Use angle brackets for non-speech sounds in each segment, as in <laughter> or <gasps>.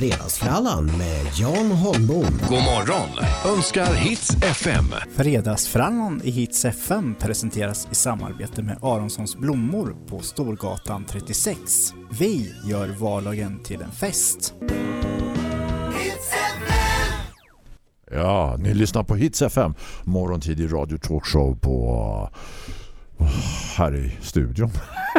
Fredagsfrallan med Jan Holmbom. God morgon önskar Hits FM. Fredagsfrallan i Hits FM presenteras i samarbete med Aronssons blommor på Storgatan 36. Vi gör vardagen till en fest. Ja, ni lyssnar på Hits FM. Morgontidig radio talkshow på uh, här i studion.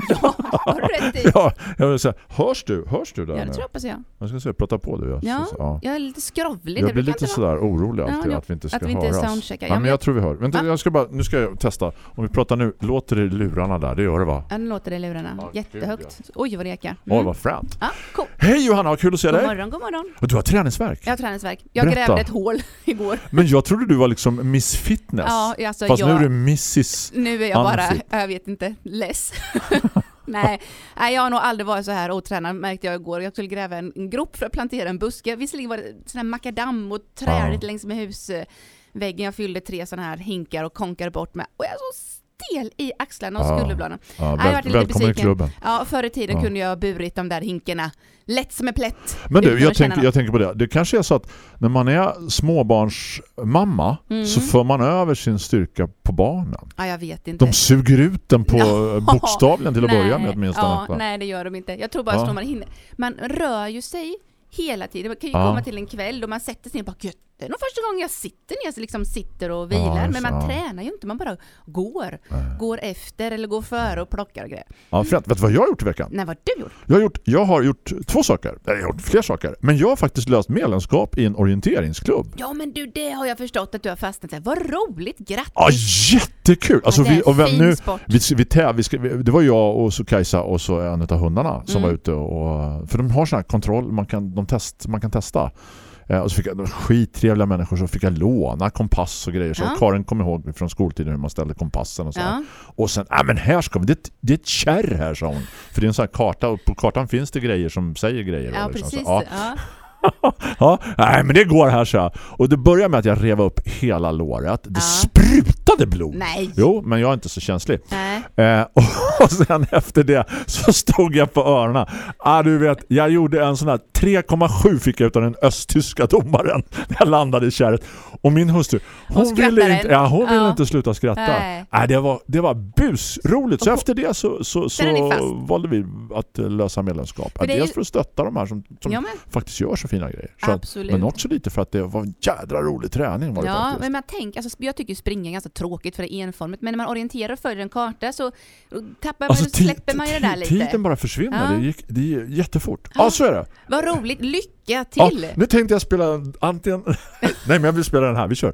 <laughs> Ja, har du rätt i. ja, jag vill säga, hörs du? Hörs du där Ja, det tror jag hoppas jag. Jag ska se, prata på du. Jag, Ja, ja. jag är lite skrovlig. Jag Det blir lite vara- sådär orolig Ja, alltid det- att vi inte ska att vi inte höras. Ja, Ja, men jag tror vi hör. Vänta, Ja. jag ska bara, nu ska jag testa. Om vi pratar nu, låter det lurarna där? Det gör det va? Ja, nu låter det lurarna. Ja, Jättehögt. Oj, vad det ekar. Mm. vad fränt. Ja, cool. Hej Johanna, kul att se God dig. morgon, god morgon. Och Du har träningsverk. Jag har träningsverk. Jag Berätta. grävde ett hål <laughs> igår. Men jag trodde du var liksom Miss Fitness. Ja, alltså Fast jag, nu är du Mrs. nu är jag bara, jag vet inte, less. <laughs> Nej, nej, jag har nog aldrig varit så här otränad märkte jag igår. Jag skulle gräva en grop för att plantera en buske. Visserligen var det sån här makadam och trädigt Ja. längs med husväggen. Jag fyllde tre sådana här hinkar och konkade bort med. Och jag är så stel i axlarna och Ja. skulderbladen. Ja, jag väl, varit lite besviken. Ja, förr i tiden Ja. kunde jag ha burit de där hinkarna lätt som en plätt. Men du, jag något. jag tänker på det. Det kanske är så att när man är småbarnsmamma Mm. så för man över sin styrka på barnen. Ja, jag vet inte. De suger ut den på <laughs> bokstavligen till att Nej, börja med åtminstone. Ja, nej, det gör de inte. Jag tror bara Ja. att man hinner. Man rör ju sig hela tiden. Man kan ju komma till en kväll då man sätter sig ner och bara "Gött, det är nog första gången jag sitter ner, liksom sitter och vilar. Ja, men man tränar ju inte, man bara går. Går efter eller går före och plockar och grejer. Ja, fränt. Vet du vad jag har gjort i veckan? Nej, vad du gjort? Jag har gjort, jag har gjort två saker. Nej, Jag har gjort fler saker. Men jag har faktiskt löst medlemskap i en orienteringsklubb. Ja, men du, det har jag förstått att du har fastnat i. Vad roligt, grattis! Ja, jättekul! Alltså, Ja, det är vi, och vem, nu, vi, vi, vi vi, det var jag och så Kajsa och så en av hundarna som Mm. var ute och för de har sån här kontroll man kan, de test, man kan testa och så fick jag de skittrevliga människor så fick jag låna kompass och grejer så Ja. Karin kom ihåg från skoltiden hur man ställde kompassen och så. Ja. och sen, ja men här ska vi det, det är ett kärr här sa hon för det är en sån här karta och på kartan finns det grejer som säger grejer Ja, liksom. precis. så, ja, Ja. nej men det går här så jag. och det börjar med att jag rev upp hela låret det Ja. sprutade blod Nej. Jo, men jag är inte så känslig. Eh, och, <laughs> och sen efter det så stod jag på öronen. Ah, du vet, jag gjorde en sån här 3,7 fick jag ut av den östtyska domaren <laughs> när jag landade i kärret. Och min hustru, hon, Hon ville inte, ja, hon ville Ja. inte sluta skratta. Nej. Nej. det, var, det var busroligt. Så Och- efter det så, så, så valde vi att eh, lösa medlemskap. För det är Dels för att stötta de här som, som Ja, faktiskt gör så fina grejer. Så att, absolut. men också lite för att det var en jädra rolig träning var det Ja, faktiskt. men man tänker, alltså, jag tycker springa är ganska tråkigt för det är enformigt, men när man orienterar och följer en karta så tappar man, Alltså, ju- släpper man ju det där lite. Tiden bara försvinner. Ja. Det, gick, det är jättefort. Ja, så är det. Vad roligt, lycka Ja, till! nu tänkte jag spela en- antingen... <laughs> Nej, men jag vill spela den här. Vi kör.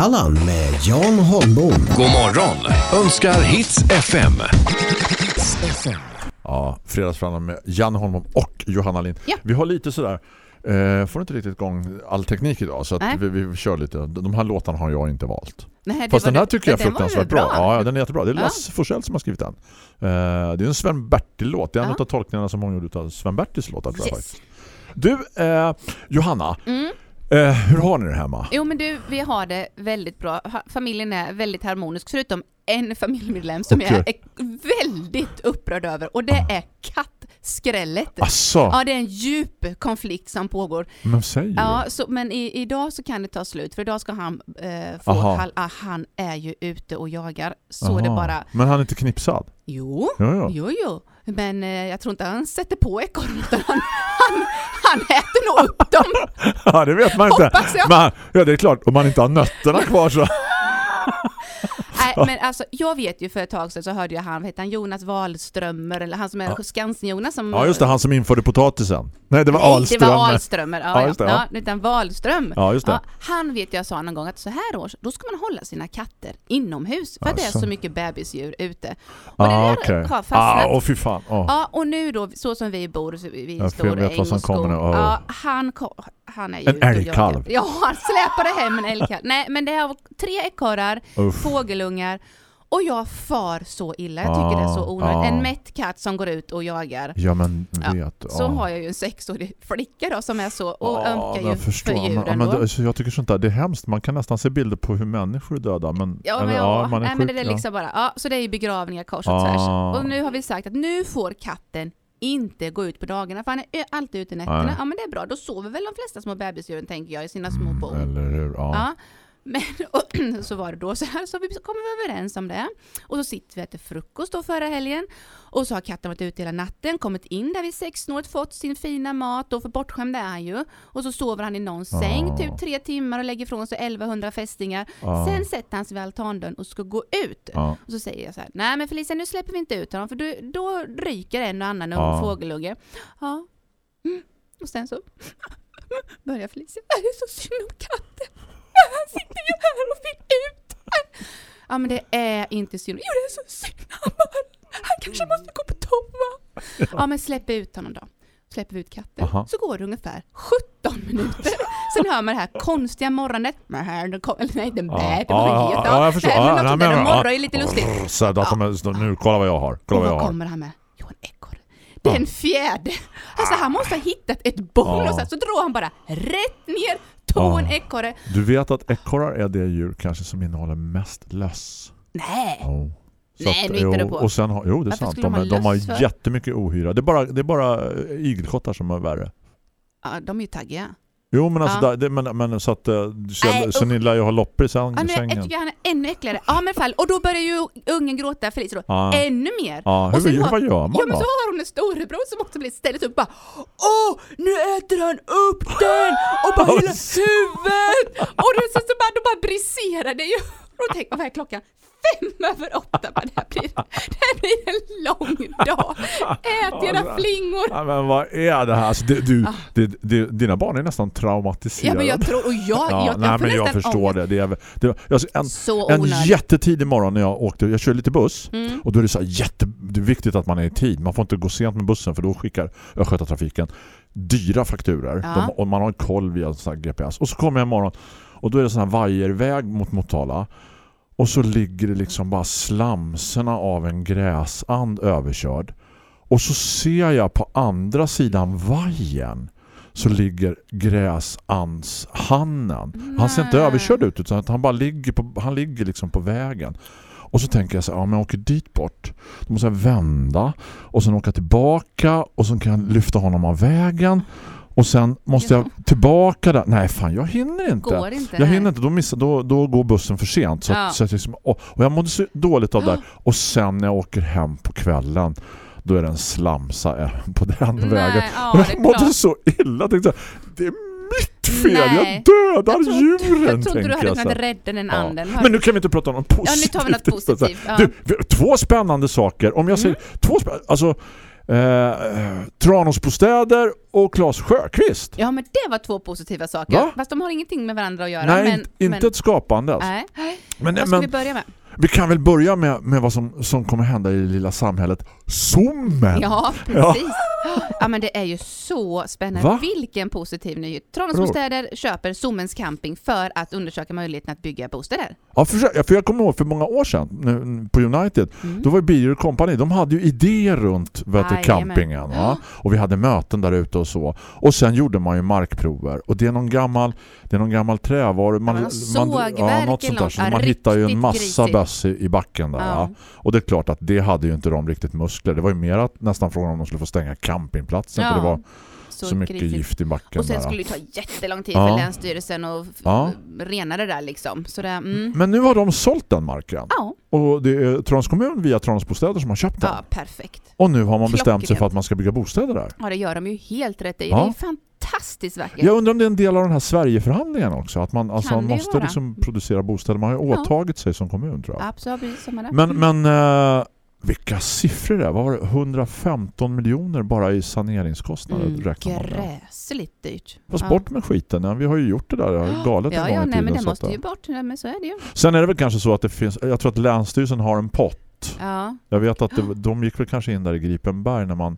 Fredagsfrallan med Jan Holmbom. God morgon önskar Hits FM. Ja, Fredagsfrallan med Jan Holmom och Johanna Lind. Ja. Vi har lite sådär... Eh, får inte riktigt igång all teknik idag så vi, vi kör lite. De här låtarna har jag inte valt. Nej, Fast den här det- tycker jag är fruktansvärt bra. Ja, ja, den är jättebra. Det är Ja. Lasse Forsell som har skrivit den. Eh, det är en Sven Bertil-låt. Det är en Ja. av tolkningarna som hon gjorde av Sven Bertils låtar. Yes. faktiskt. Du, eh, Johanna. Mm. Eh, hur har ni det hemma? Jo men du, vi har det väldigt bra. Familjen är väldigt harmonisk, förutom en familjemedlem som jag Okej. är väldigt upprörd över och det är skrället. Asså, Ja, det är en djup konflikt som pågår. men säg Ja, det. så, men i, idag så kan det ta slut för idag ska han eh, få, hal, ah, han är ju ute och jagar. Så det Aha. bara, Men han är inte knipsad? jo, Jo, jo. jo, jo. Men eh, jag tror inte han sätter på ekorren utan han, han, han äter nog upp dem. <laughs> Ja, det vet man inte. Hoppas jag. Men, ja, det är klart, om man inte har nötterna kvar så... <laughs> Nej, men alltså jag vet ju för ett tag sedan så hörde jag han, heter han, Jonas Wahlströmer eller han som är Skansen-Jonas som... Ja, just det, han som införde potatisen. Nej, det var Nej, det var Ahlströmer. Ja, Ja, ja, just det, ja. ja. utan Wahlström. Ja, just det. Ja, han vet jag sa någon gång att så här års, då ska man hålla sina katter inomhus för att det är Alltså. så mycket bebisdjur ute. Och det Ja, där Ah, okej. har Ja, fastnat. åh fy fan. Åh. Ja, och nu då, så som vi bor, vi Jag står vet vad som äng och skog. kommer nu. Åh. Ja, han, ko- han är ju En älgkalv. Ja, han släpade hem en älgkalv. Nej, men det är tre ekorrar, fågelungar och jag far så illa. Jag tycker det är så Ah, onödigt. ah. En mätt katt som går ut och jagar. Ja, men Ja, vet. Så ja. har jag ju en sexårig flicka då som är så och Ja, ömkar ju förstår. för Men, djuren ja, men då. det, jag tycker sånt där, det är hemskt. Man kan nästan se bilder på hur människor är döda. Men, Ja, eller, men, ja, man är nej, men det är ja. liksom bara, ja, så det är ju begravningar kors och Ah. tvärs. Och nu har vi sagt att nu får katten inte gå ut på dagarna för han är alltid ute nätterna. Nej. Ja men det är bra, då sover väl de flesta små bebisdjuren tänker jag i sina små bon. Mm, Eller hur? Ja. Ja. Men <clears throat> och, <clears throat> så var det då så här, så vi kom vi överens om det. Och så sitter vi och äter frukost då förra helgen. Och så har katten varit ute hela natten, kommit in där vid sexsnåret, fått sin fina mat och för bortskämd är han ju. Och så sover han i någon säng Ja. typ tre timmar och lägger ifrån sig 1100 fästingar. Ja. Sen sätter han sig vid altandörren och ska gå ut. Ja. Och så säger jag så här, nej men Felicia nu släpper vi inte ut honom för då, då ryker en och annan ja. fågelunge. Ja. Mm. Och sen så <laughs> börjar Felicia, det är så synd om katten. Sitter ju här och vill ut. Ja men det är inte synd. Jo det är så synd. Han, bara, han kanske måste gå på toa. Ja men släpp ut honom då. Släpper vi ut katten. Aha. Så går det ungefär 17 minuter. Sen hör man det här konstiga kom, eller nej det var ja, ja, ja, jag förstår. Men Ja, men- ja. ju lite lustigt. Så att de är, nu, kolla vad jag har. Kolla vad jag har. kommer han med? Jo, en ekorre. Det är en fjäder. Alltså han måste ha hittat ett Ja. och sen så drar han bara rätt ner, tog en ekorre. Du vet att ekorrar är det djur kanske som innehåller mest löss. Nej! Oh. Nej, nu hittar du på. Och sen har, jo, det är Varför sant. De, de de har för? jättemycket ohyra. Det är bara, det är bara eh, igelkottar som är värre. Ja, de är ju taggiga. Jo, men alltså, Ja. där, det, men, men så att eh, Nej, Kjell, usch. så ni lär ju ha loppor i säng, Ja, nu, jag sängen. tycker han är ännu äckligare. Ja men fall, och då börjar ju ungen gråta Felicia då. Ja. Ännu mer. Ja, Och hur, sen hur, har- vad gör man Ja men då? så har hon en storebror som också blir stället upp och bara Åh, nu äter han upp den! Och bara hela huvudet! Och då, så, så bara, då bara briserar det ju. Och då tänker vad är klockan? Fem över åtta, bara, det, här blir, det här blir en lång dag. Ät era flingor! Ja, men vad är det här? Alltså, det, du, Ah. det, det, dina barn är nästan Ja traumatiserade. men jag tror, och jag, Ja, jag, nej, men jag förstår det. det, är, det alltså en, Så en jättetidig morgon när jag åkte, jag kör lite buss Mm. och då är det så här jätte, det är viktigt att man är i tid. Man får inte gå sent med bussen för då skickar Östgötatrafiken dyra fakturer. Ja. De, och man har en koll via GPS. Och så kommer jag en morgon och då är det sån här vajerväg mot Motala. Och så ligger det liksom bara slamserna av en gräsand överkörd. Och så ser jag på andra sidan vajen så ligger gräsandshannen. Han ser inte överkörd ut utan att han bara ligger på, han ligger liksom på vägen. Och så tänker jag så här, ja, om jag åker dit bort då måste jag vända och sen åka tillbaka och sen kan jag lyfta honom av vägen och sen måste jag tillbaka där. Nej fan, jag hinner inte. Går inte. Jag nej. hinner inte, då, missar, då, då går bussen för sent. Så, Ja. att, så att jag liksom, och, och jag mådde så dåligt av det där. <gasps> Och sen när jag åker hem på kvällen då är det en slamsa eh, på den Nej, vägen. ja, och jag mådde klart. så illa. Tänkte, det är mitt fel, Nej. jag dödar Jag djuren. Jag trodde du hade jag kunnat rädda den Ja. anden. Men nu kan vi inte prata om något positivt. Ja, nu tar vi något positivt. Ja. Du, två spännande saker. Om jag säger Mm. två spä- alltså eh, Tranåsbostäder och Claes Sjöqvist. Ja, men det var två positiva saker. Va? Fast de har ingenting med varandra att göra. Nej, men, inte, inte men, ett skapande. Alltså. Nej. Men, Vad ska men vi börja med? vi kan väl börja med, med vad som, som kommer hända i det lilla samhället Sommen. Ja, precis. Ja. men det är ju så spännande. Va? Vilken positiv nyhet. Tranåsbostäder köper Sommens camping för att undersöka möjligheten att bygga bostäder. Ja, för, för jag kommer ihåg för många år sedan nu, på United, Mm. då var Birger Company, de hade ju idéer runt vet campingen. Va? Och vi hade möten där ute och så. Och sen gjorde man ju markprover. Och det är någon gammal, det är någon gammal trävaru. Man, Ja, någon sågverk ja, något sånt där. Så. Ja, man hittar ju en massa böss i, i backen där. Ja. Ja. Och det är klart att det hade ju inte de riktigt muskler muskler. Det var ju mer att nästan frågan om de skulle få stänga campingplatsen för det var så, mycket kritiskt. gift i backen Och sen där. skulle det ta jättelång tid Ja. för Länsstyrelsen att Ja. rena det där liksom. Så det, mm. Men nu har de sålt den marken. Ja, Och det är Trons kommun via Trons bostäder som har köpt den. ja, perfekt. Och nu har man bestämt sig för Klockrent. att man ska bygga bostäder där. Ja, det gör de ju helt rätt i. Ja. Det är fantastiskt vackert. Jag undrar om det är en del av den här Sverigeförhandlingen också. Att man, alltså, man måste vara. liksom producera bostäder. Man har ju Ja. åtagit sig som kommun tror jag. Absolut, som är det. Men, Mm. men eh, vilka siffror det är? Vad var det? 115 miljoner bara i saneringskostnader Mm, gräsligt dyrt. Fast Ja. bort med skiten. Ja, vi har ju gjort det där. Galet en Ja, gång ja, i nej, tiden. men det måste ju bort. Nej, men så är det ju. Sen är det väl kanske så att det finns... Jag tror att Länsstyrelsen har en pott. Ja, Jag vet att det, de gick väl kanske in där i Gripenberg när man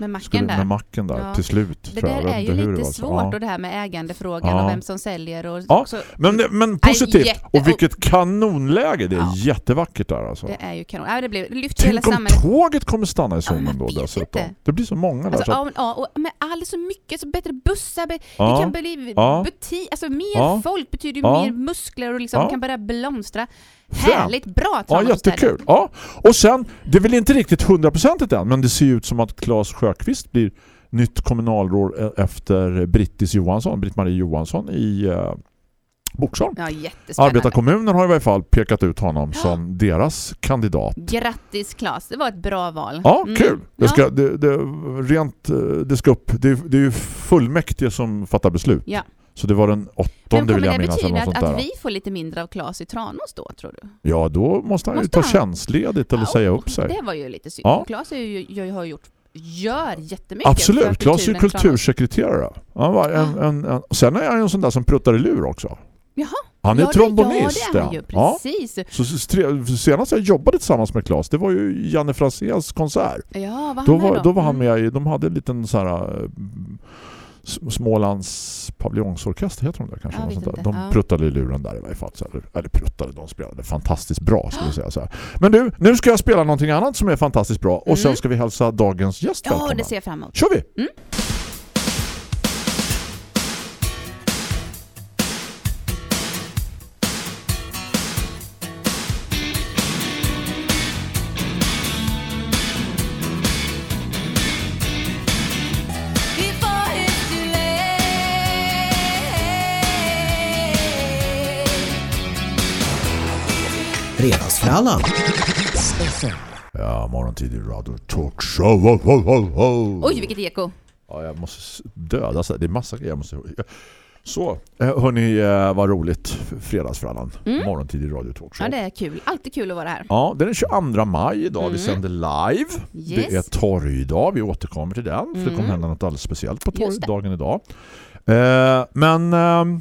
med macken skulle där. med macken där Ja. till slut. det tror jag. där Jag är ju lite svårt Ja. och det här med ägandefrågan Ja. och vem som säljer och Ja, också, Men, men positivt. jätte- och vilket kanonläge. Det är Ja. jättevackert där alltså. det är ju kanon. Ja, det, blir, det lyfter hela Tänk om samhället. tåget kommer stanna i Ja, zonen man då dessutom. inte. Det blir så många där. Alltså, så att, ja, ja, och med all så mycket, så bättre bussar, Ja. det kan bli Ja. butik, alltså mer Ja. folk betyder ju Ja. mer muskler och liksom Ja. kan börja blomstra. Härligt, bra Ja, jättekul. Ja. Och sen, det är väl inte riktigt hundraprocentigt än, men det ser ut som att Claes Sjöqvist blir nytt kommunalråd e- efter Brittis Johansson, Britt-Marie Johansson i eh, Boxholm. Ja. Arbetarkommunen har i varje fall pekat ut honom som deras kandidat. Grattis Claes, det var ett bra val. Ja, Mm. kul. Det Ja. ska, det, det, rent, eh, det ska upp. Det, det är ju fullmäktige som fattar beslut. Ja. Så det var den Men åttonde kommer vill jag det minnas. Eller betyda något att, sånt att där. vi får lite mindre av Claes i Tranås då, tror du? Ja, då måste han ju Måste ta han? tjänstledigt eller Ja, säga upp sig. Det var ju lite synd. Ja. Claes är ju, jag har gjort, gör jättemycket Absolut, Claes är ju kultursekreterare. Han var en, en, en, sen är han ju en sån där som pruttar i lur också. Jaha. Han är ja, trombonist. Det, ja, det är han ju, ja. Så senast jag jobbade tillsammans med Claes, det var ju Janne Franzéns konsert. Ja, vad Då var, då? då var han Mm. med i, de hade en liten så här eh, Smålands paviljonsorkester heter de där kanske. Något sånt där. De ja. pruttade i luren där i varje fall. Så här, eller pruttade, de spelade fantastiskt bra skulle jag säga så här. Men du, nu ska jag spela någonting annat som är fantastiskt bra. Och sen Mm. ska vi hälsa dagens gäst Ja, det ser jag fram emot. Kör vi! Before Fredagsfrallan. Ja, morgontidig radio talkshow. Ho, ho, ho, ho. Oj, vilket eko. Ja, jag måste döda. Det är massa grejer jag måste... Så, eh, hörni, eh, vad roligt. Fredagsfrallan. Mm. Morgontidig radio talkshow. Ja, det är kul. Alltid kul att vara här. Ja, det är den 22 maj idag. Vi Mm. sänder live. Yes. Det är torgdag. Vi återkommer till den. För det kommer Mm. hända något alldeles speciellt på torgdagen idag. Eh, men... ehm,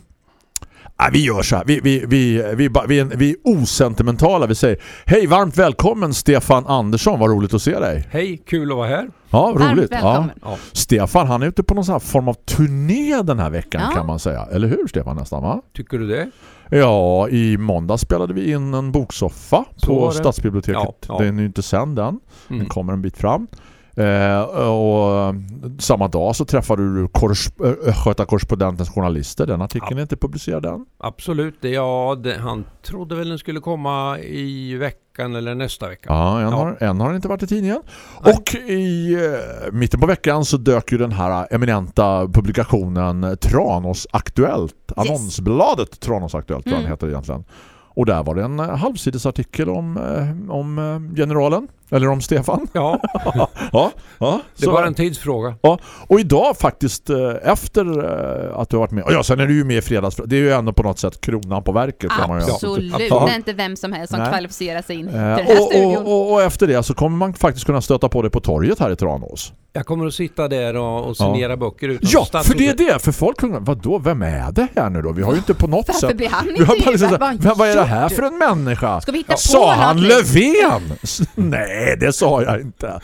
nej, vi gör så här. Vi, vi, vi, vi, vi, är, vi är osentimentala. Vi säger hej, varmt välkommen Stefan Andersson. Vad roligt att se dig. Hej, kul att vara här. Ja, roligt. Ja. Stefan, han är ute på någon sån här form av turné den här veckan Ja. kan man säga. Eller hur Stefan nästan va? Tycker du det? Ja, i måndag spelade vi in en boksoffa Så på. Stadsbiblioteket. Ja, ja. Den är ju inte sen den. Mm. Den kommer en bit fram. Eh, och eh, samma dag så träffade du korres- äh, Sköta korrespondentens journalister. Den artikeln är inte publicerad än. Absolut. Det, ja, det, han trodde väl den skulle komma i veckan eller nästa vecka. Ja, en, Ja. Har, en har den inte varit i tidningen. Nej. Och i eh, mitten på veckan så dök ju den här eminenta publikationen Tranos Aktuellt. Annonsbladet Tranos Aktuellt Mm. heter egentligen. Och där var det en eh, halvsidesartikel om, eh, om eh, generalen. Eller om Stefan. Ja, <laughs> Ja, ja. det Så- var en tidsfråga. Och idag faktiskt eh, efter eh, att du har varit med. Ja, sen är du ju med i fredags. Det är ju ändå på något sätt kronan på verket. kan man ju Absolut. Ja. Det är inte vem som helst som Nej. kvalificerar sig in till Eh, den här och, studion. och, och, och efter det så kommer man faktiskt kunna stöta på det på torget här i Tranås. Jag kommer att sitta där och, och signera böcker utanför Ja, för det är det. För folk undrar, vadå, vem är det här nu då? Vi har ju inte på något sätt... blir han Vi har bara liksom, vad, vad är det här för en människa? Ska vi hitta på Sa han? Löfven? <laughs> S- Nej, det sa jag inte.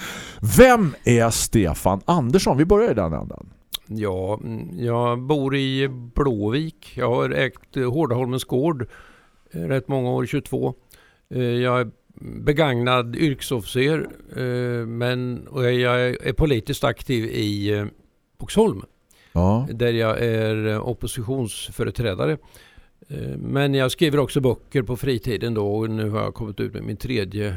Vem är Stefan Andersson? Vi börjar i den änden. Ja, jag bor i Blåvik. Jag har ägt Hårdaholmens gård eh, rätt många år, 22. Eh, Jag är begagnad yrkesofficer eh, men och jag är politiskt aktiv i Boxholm Ja. där jag är oppositionsföreträdare. Men jag skriver också böcker på fritiden då och nu har jag kommit ut med min tredje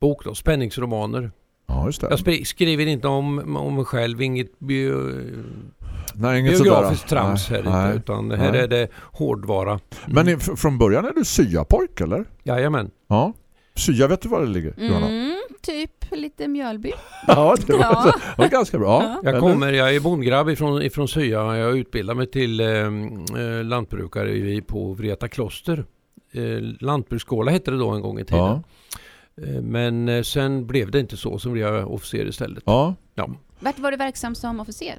bok då, spänningsromaner. Ja, just det. Jag skriver inte om, om mig själv, inget bio, Nej, inget biografiskt sådär. trams här Nej, inte, utan här Nej. är det hårdvara. Men i- f- från början är du syapojk, eller? Jajamän. Ja. Sya, vet du var det ligger? Johanna? Mm, typ lite Mjölby. <laughs> Ja, det var, Ja. det var ganska bra. Ja, Jag kommer, jag är bondgrabb ifrån, ifrån Sya. Jag utbildar mig till eh, eh, lantbrukare i- på Vreta kloster. Eh, lantbruksskola hette det då en gång i tiden. Ja. Eh, men eh, sen blev det inte så, så blev jag officer istället. ja. Ja. Vart var du verksam som officer?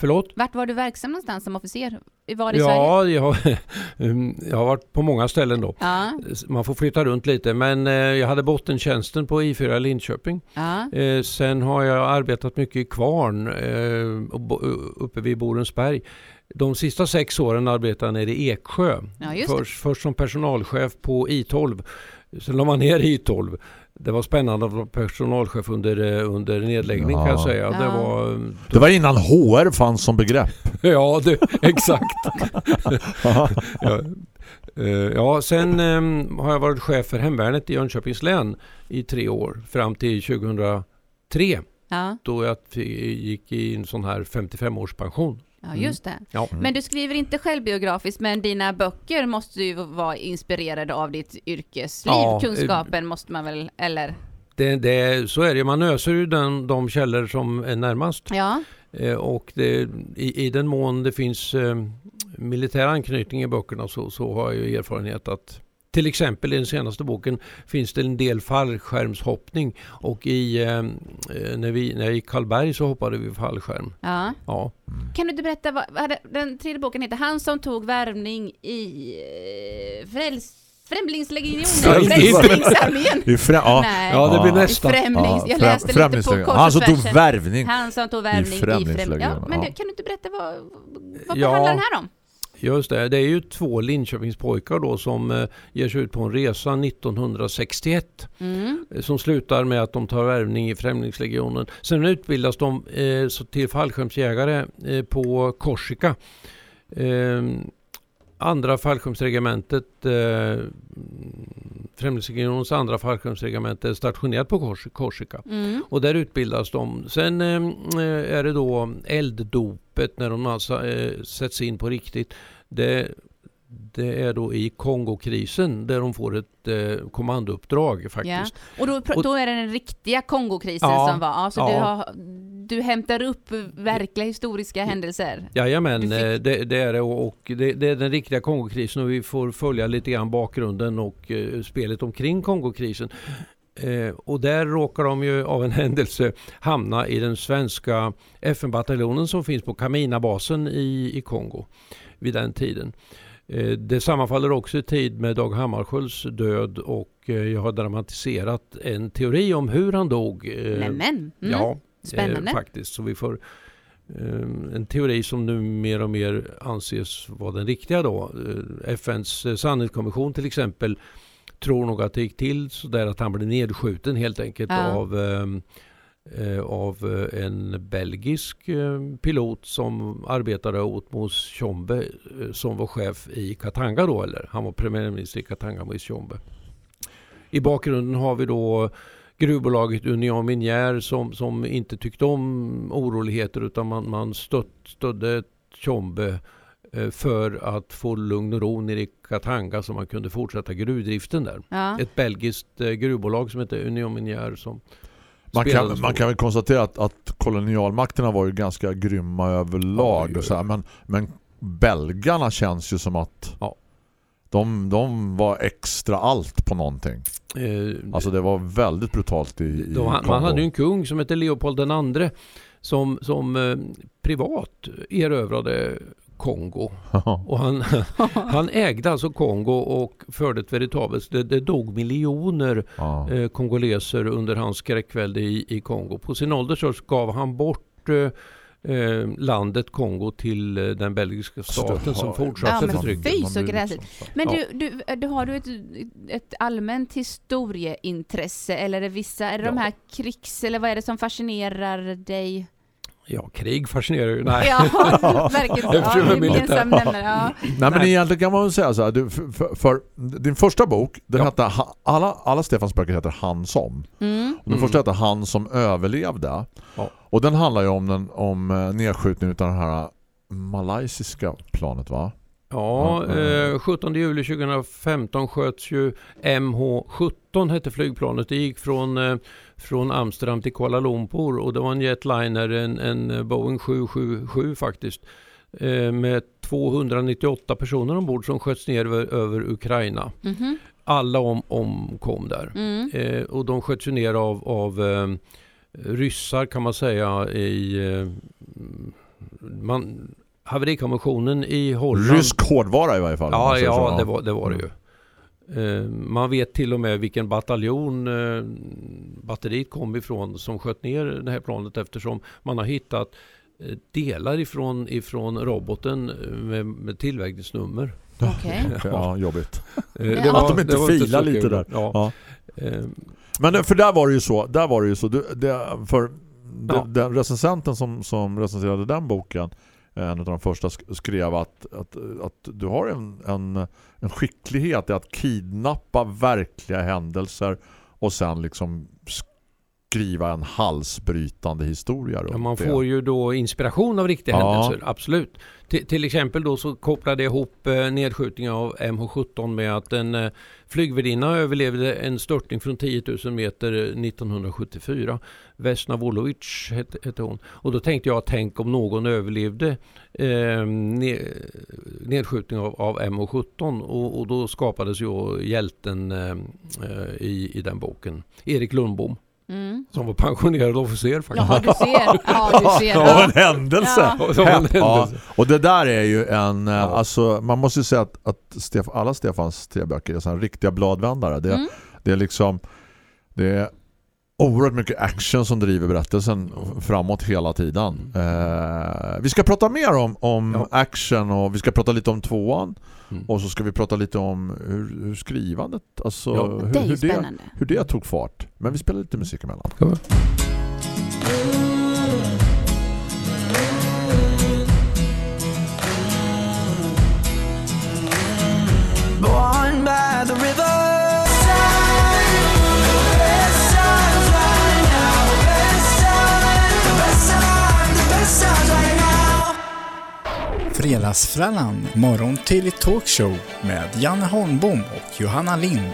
Förlåt? Vart var du verksam någonstans som officer? Var det i Sverige? Ja, jag, har- <laughs> mm, jag har varit på många ställen då. Ja. Man får flytta runt lite men eh, jag hade bottentjänsten på I4 i Linköping. ja. Sen har jag arbetat mycket i Kvarn uppe vid Borensberg. De sista sex åren arbetade jag nere i Eksjö. Ja, först, först som personalchef på I12. Sen la man ner I12. Det var spännande att vara personalchef under, eh, under nedläggning kan jag Ja. säga. Det Ja. var, Det var innan HR fanns som begrepp. <laughs> ja, det, exakt. <laughs> ja, eh, ja, sen eh, har jag varit chef för hemvärnet i Jönköpings län i tre år fram till 2003 Ja. då jag gick i en sån här 55-årspension. Ja, just det. Ja. Men du skriver inte självbiografiskt, men dina böcker måste ju vara inspirerade av ditt yrkesliv. Ja, eh, Kunskapen måste man väl, eller? Det, det, så är det, man öser ju den, de källor som är närmast. Ja, Eh, och det, i, i den mån det finns eh, militär anknytning i böckerna så, så har jag ju erfarenhet att till exempel i den senaste boken finns det en del fallskärmshoppning och i, eh, eh, när, vi, när jag gick Karlberg så hoppade vi fallskärm. ja. Ja. Kan du inte berätta, vad, vad hade, den tredje boken heter Han som tog värvning i eh, Fräls, Främlingslegionen, Ja, inte- Frälsningsarmén. I frä, ja. Nej, ja, det blir Ja. i nästa. främlings... jag främ- läste lite på Han och som tog tvärs. värvning. Han som tog värvning i, Främlingslegionen, främling... Ja, men kan du inte berätta vad, vad Ja. handlar den här om? Just det, det är ju två Linköpingspojkar då som eh, ger sig ut på en resa 1961 Mm. eh, som slutar med att de tar värvning i Främlingslegionen. Sen utbildas de eh, till fallskärmsjägare eh, på Korsika. Andra fallskärmsregementet, eh, Främlingslegionens andra fallskärmsregemente är stationerat på Kors, Korsika. Mm. Och där utbildas de. Sen eh, är det då elddopet när de alltså eh, sätts in på riktigt. Det, det är då i Kongokrisen där de får ett eh, kommandouppdrag faktiskt. Och då, då är det den riktiga Kongokrisen Ja, som var, ja, så ja. du, har, du hämtar upp verkliga historiska händelser? Jajamän, Du fick- eh, det, det är det och, och det, det är den riktiga Kongokrisen och vi får följa lite grann bakgrunden och eh, spelet omkring Kongokrisen. Eh, och där råkar de ju av en <laughs> händelse hamna i den svenska FN-bataljonen som finns på Kamina-basen i, i Kongo vid den tiden. Eh, det sammanfaller också i tid med Dag Hammarskjölds död och eh, jag har dramatiserat en teori om hur han dog. Eh, Nämen! Mm. Ja, Spännande. Faktiskt. Så vi får en teori som nu mer och mer anses vara den riktiga då. FNs sanningskommission till exempel tror nog att det gick till så där att han blev nedskjuten helt enkelt Ja. av av eh, en belgisk eh, pilot som arbetade åt Mos Tshombe eh, som var chef i Katanga då, eller han var premiärminister i Katanga, Mos Tshombe. I bakgrunden har vi då gruvbolaget Union Minière som, som inte tyckte om oroligheter utan man, man stött, stödde Tshombe eh, för att få lugn och ro nere i Katanga så man kunde fortsätta gruvdriften där. Ja. Ett belgiskt eh, gruvbolag som heter Union Minière som Man kan, man kan väl konstatera att, att kolonialmakterna var ju ganska grymma överlag. Oj, oj. Så här, men, men belgarna känns ju som att Ja. de, de var extra allt på någonting. eh, Alltså det var väldigt brutalt i, i man hade ju en kung som hette Leopold den andre som, som eh, privat erövrade Kongo. Och han, <laughs> han ägde alltså Kongo och förde ett veritabelt... Det, det dog miljoner ja. eh, kongoleser under hans skräckvälde i, i Kongo. På sin ålder så gav han bort eh, eh, landet Kongo till eh, den belgiska staten som Ja, fortsatte men förtrycket. fy, så blir gräsligt. liksom- Men Ja. du, du, du, har du ett, ett allmänt historieintresse eller är det vissa, är det de Ja. här krigs, eller vad är det som fascinerar dig? Ja, krig fascinerar ju. Nej. Ja, <laughs> verkligen så. Ja, gemensam nämnare. Ja. Nej, men egentligen kan man säga så här. Du, för, för, för din första bok, den Ja. hette, alla, alla Stefans böcker heter Han som. Mm. Och den Mm. första heter Han som överlevde. Ja. Och den handlar ju om, den, om eh, nedskjutningen av det här malaysiska planet va? Ja, Ja, ja. eh, 17 juli 2015 sköts ju MH17 hette flygplanet. Det gick från, eh, från Amsterdam till Kuala Lumpur och det var en jetliner, en, en Boeing 777 faktiskt. Eh, med 298 personer ombord som sköts ner över, över Ukraina. Mhm. Alla om, omkom där. Mm. Eh, och de sköts ju ner av, av eh, ryssar kan man säga i eh, man, haverikommissionen i Holland. Rysk hårdvara i varje fall. Ja, ja det, var, det var det ju. Eh, man vet till och med vilken bataljon eh, batteriet kom ifrån som sköt ner det här planet eftersom man har hittat eh, delar ifrån, ifrån roboten med, med tillverkningsnummer. Okej. <laughs> Ja, jobbigt. Eh, Ja. Att de inte det var filar lite kul. där. Ja. Ja. Men för där var det ju så, där var det ju så du, det, för det, Ja. den recensenten som, som recenserade den boken Eh, en av de första skrev att, att, att du har en, en, en skicklighet i att kidnappa verkliga händelser och sen liksom skriva en halsbrytande historia Ja, man det. får ju då inspiration av riktiga Ja. händelser, absolut. Till, till exempel då så kopplade jag ihop eh, nedskjutningen av MH17 med att en eh, flygvärdinna överlevde en störtning från 10 000 meter eh, 1974. Vesna Volovic hette, hette hon. Och då tänkte jag, tänk om någon överlevde eh, ne, nedskjutning av, av MH17 och, och då skapades ju hjälten eh, eh, i, i den boken. Erik Lundbom Mm. som var pensionerad officer faktiskt. Jaha, du ser. Ja, du <laughs> ser. Ja, Ja. en händelse. Ja. Som en Hänt, ja. händelse. Och det där är ju en, eh, Ja. alltså man måste ju säga att, att Stef, alla Stefans tre böcker är såna riktiga bladvändare. Det, Mm. det är liksom det är oerhört mycket action som driver berättelsen framåt hela tiden. Eh, vi ska prata mer om, om Ja. action och vi ska prata lite om tvåan Mm. och så ska vi prata lite om hur, hur skrivandet, alltså Ja. hur, Det hur, det, hur det tog fart. Men vi spelar lite musik emellan. Born Fredagsfrallan, morgontidigt talkshow med Janne Holmbom och Johanna Lind.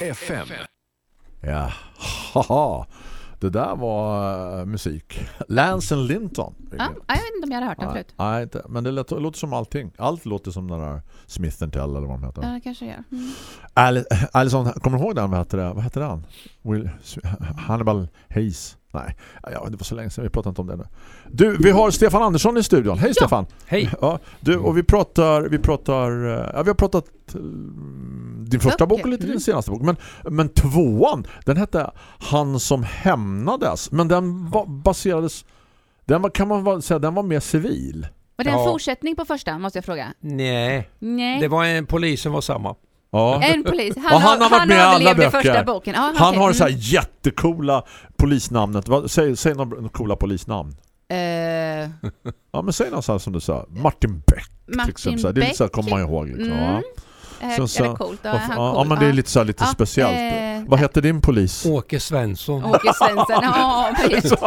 FM. Ja, haha. Det där var eh, musik. Lance and Linton. Ja, jag vet inte om jag hade hört den förut. nej, inte. men det låter, låter som allting. Allt låter som den där Smith Tell eller vad de heter. Ja, det kanske jag gör. Mm. Alison, kommer du ihåg den? Vad hette det? Vad hette den? Will, Hannibal Hayes. Nej, ja, det var så länge sedan. Vi pratar inte om det nu. Du, vi har Stefan Andersson i studion. Hej Stefan! Hej! Ja, du, och vi pratar, vi pratar, eh, ja, vi har pratat eh, din första Böcker. bok och lite din Mm. senaste bok. Men, men tvåan, den hette Han som hämnades. Men den var, baserades, den var, kan man säga, den var mer civil. Var det en Ja. fortsättning på första, måste jag fråga? Nej, Nej. det var en, polisen var samma. Ja. En polis. Han, Ja, han har varit med i alla böcker. första boken. Ja, Han okej. har så här Mm. jättekola polisnamnet. Säg, säg några coola polisnamn. Eh, Ja, men säg något så här som du sa. Martin Beck. Martin. Så här, Det är så här, Beck. kommer man ihåg. Liksom. Mm. Ja. Eh, Sen så- är det coolt? Ja, Ja, är han ja, cool? men det är lite, så här, lite Ja, speciellt. eh, Vad heter din polis? Åke Svensson. Åke Svensson. Ja, <laughs>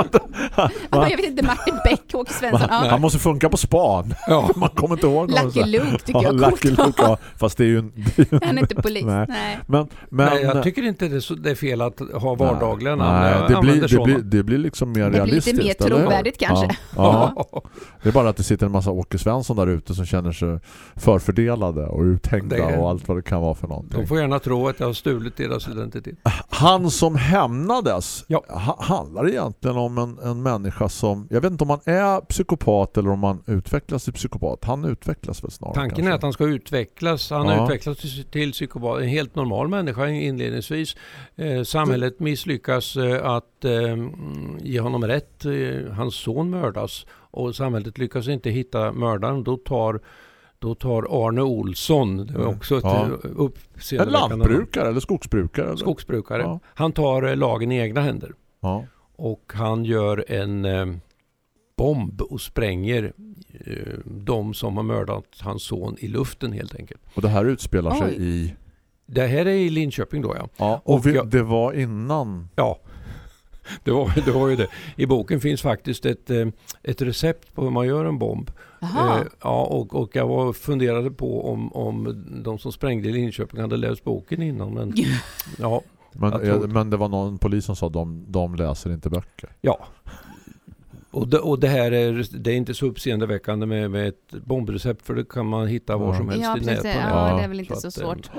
Ja, jag vet inte, Martin Beck, Åke Svensson. Ja. Han måste funka på span. Ja. <laughs> Man kommer inte ihåg. Lucky Luke tycker ja, jag Lucky. Luke, ja. Fast det är ju en... det är ju en- Han är inte polis. Nej. Nej. Men, men, Nej, jag tycker inte det är, så, det är fel att ha vardagliga namn. Nej, det, blir, det, blir, det blir liksom mer Det blir lite realistiskt. mer trovärdigt kanske. Ja, ja. Det är bara att det sitter en massa Åke Svensson där ute som känner sig förfördelade och uthängda Det är- och allt vad det kan vara för någonting. De får gärna tro att jag har stulit deras identitet. Han som hämnades Ja. ha, handlar egentligen om en, en människa som, jag vet inte om han är psykopat eller om han utvecklas till psykopat. Han utvecklas väl snart. Tanken kanske. är att han ska utvecklas. Han Ja. har utvecklats till, till psykopat. En helt normal människa inledningsvis. Eh, samhället misslyckas eh, att eh, ge honom rätt. Eh, hans son mördas och samhället lyckas inte hitta mördaren. Då tar, då tar Arne Olsson, det var Mm. också ett Ja. eh, En lantbrukare eller skogsbrukare. Eller? skogsbrukare. Ja. Han tar eh, lagen i egna händer. Ja. Och han gör en, eh, bomb och spränger eh, de som har mördat hans son i luften helt enkelt. Och det här utspelar sig Oj. i... Det här är i Linköping då ja. Ja, och Och vi, jag- det var innan... Ja, <laughs> det var, det var ju det. I boken finns faktiskt ett, eh, ett recept på hur man gör en bomb. Jaha. Eh, ja, och, och jag var, funderade på om, om de som sprängde i Linköping hade läst boken innan. Men, ja, Men, Jag tror men det var någon polis som sa att de, de läser inte böcker. ja. Och det, och det här är, det är inte så uppseendeväckande med, med ett bombrecept för det kan man hitta var som helst ja, i nätet. Ja, Ja, det är väl inte så, att, eh, svårt.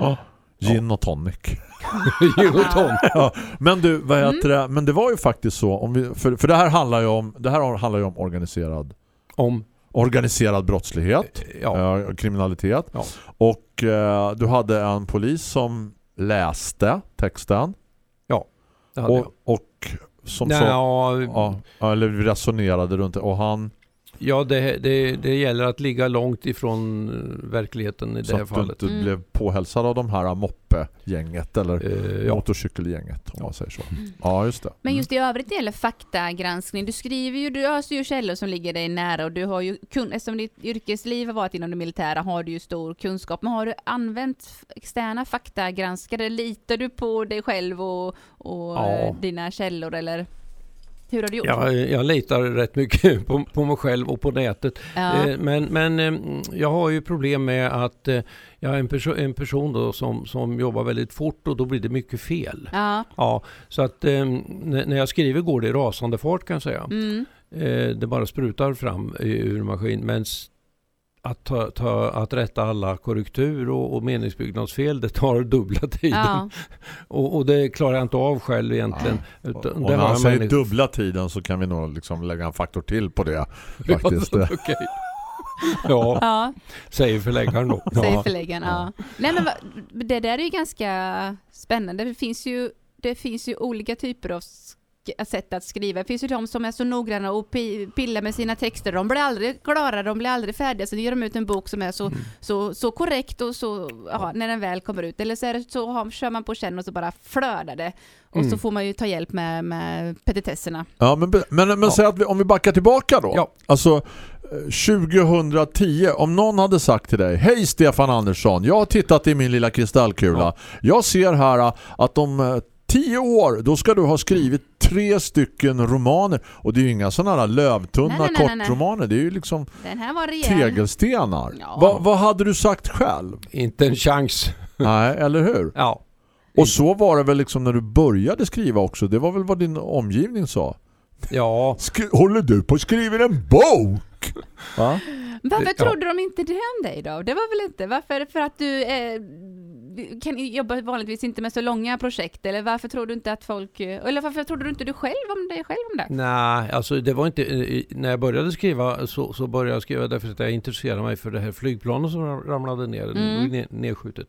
Gin och tonic. <laughs> Gin och tonic. Ja, men du, vad Mm. heter det? Men det var ju faktiskt så om vi, för, för det här handlar ju om det här handlar ju om organiserad Om, organiserad brottslighet, ja, eh, kriminalitet. Ja. Och eh, du hade en polis som läste texten det hade jag. och, och som Nej, så ja, ja, eller resonerade runt det och han ja det, det, det gäller att ligga långt ifrån eh, verkligheten i så det här att du fallet. inte Mm. blev påhälsad av de här moppe-gänget eller Eh, ja. motorcykelgänget om man säger så. Ja, just det. Men Mm. just i övrigt det gäller faktagranskning, du skriver ju, du har ju källor som ligger dig nära och du har ju, kun, eftersom ditt yrkesliv har varit inom det militära har du ju stor kunskap. Men har du använt externa faktagranskare? Litar du på dig själv och, och Ja. eh, dina källor eller hur har du gjort? Jag, jag litar rätt mycket <laughs> på, på mig själv och på nätet. Ja. Eh, Men, men eh, jag har ju problem med att eh, jag är en, perso en person då som, som jobbar väldigt fort och då blir det mycket fel. ja. Ja, så att när jag skriver går det i rasande fart kan jag säga. Mm. Det bara sprutar fram ur maskin. Men att, ta, ta, att rätta alla korrektur och, och meningsbyggnadsfel det tar <laughs> dubbla tiden. ja. <laughs> Och, och det klarar jag inte av själv egentligen. Och, Utan och det när han säger dubbla tiden så kan vi nog liksom lägga en faktor till på det. <laughs> Faktiskt. Ja, okej. ja, ja. säger förläggaren då. säger Ja. förläggaren. Ja. Nej men det där är ju ganska spännande. Det finns ju, det finns ju olika typer av sätt att skriva. Det finns ju de som är så noggranna och pi- pillar med sina texter. De blir aldrig klara, de blir aldrig färdiga. Så ger de ut en bok som är så, Mm. så, så korrekt och så, ja, när den väl kommer ut. Eller så, är det, så har, kör man på känn och så bara flödar det. Och så Mm. får man ju ta hjälp med, med petitesserna. Ja, men, men, men Ja. säg att vi, om vi backar tillbaka då. Ja. Alltså eh, 2010, om någon hade sagt till dig Hej Stefan Andersson, jag har tittat i min lilla kristallkula. Ja. Jag ser här eh, att eh, tio år, då ska du ha skrivit tre stycken romaner. Och det är ju inga sådana här lövtunna Nej, nej, nej, nej, nej. kortromaner. Det är ju liksom Den här var rejäl. tegelstenar. Ja. Va, vad hade du sagt själv? Inte en chans. <laughs> Nej, eller hur? Ja. Och så var det väl liksom när du började skriva också. Det var väl vad din omgivning sa. Ja, Sk- håller du på att skriva en bok? Va? Varför Ja. trodde de inte det om dig då? Det var väl inte, varför? För att du eh, kan jobba vanligtvis inte med så långa projekt, eller varför tror du inte att folk, eh, eller varför trodde du inte du själv om dig själv om det? nej, alltså det var inte, eh, när jag började skriva så, så började jag skriva därför att jag intresserade mig för det här flygplanet som ramlade ner, Mm. mm. ner nedskjutet.